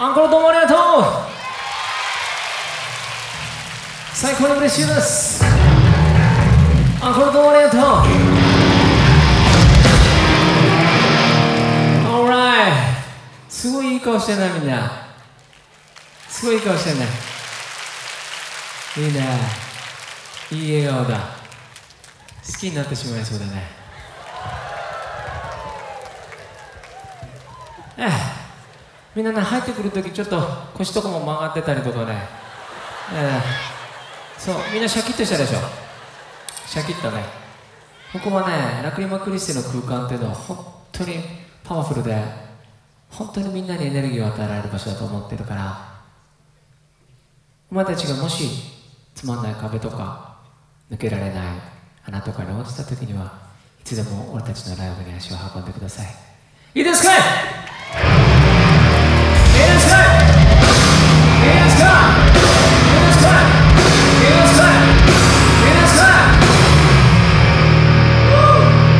アンコールどうもありがとう。最高に嬉しいです。アンコールどうもありがとう。Alright すごいいい顔してるなみんな。すごいいい顔してるねいいね。いい笑顔だ。好きになってしまいそうだね。ええ。みんなね入ってくるときちょっと腰とかも曲がってたりとかね。ええ。そうみんなシャキッとしたでしょ。シャキッとね。ここはねラクリマクリステの空間っていうのは本当にパワフルで本当にみんなにエネルギーを与えられる場所だと思ってるからお前たちがもしつまんない壁とか抜けられない穴とかに落ちた時にはいつでも俺たちのライブに足を運んでください。いいですか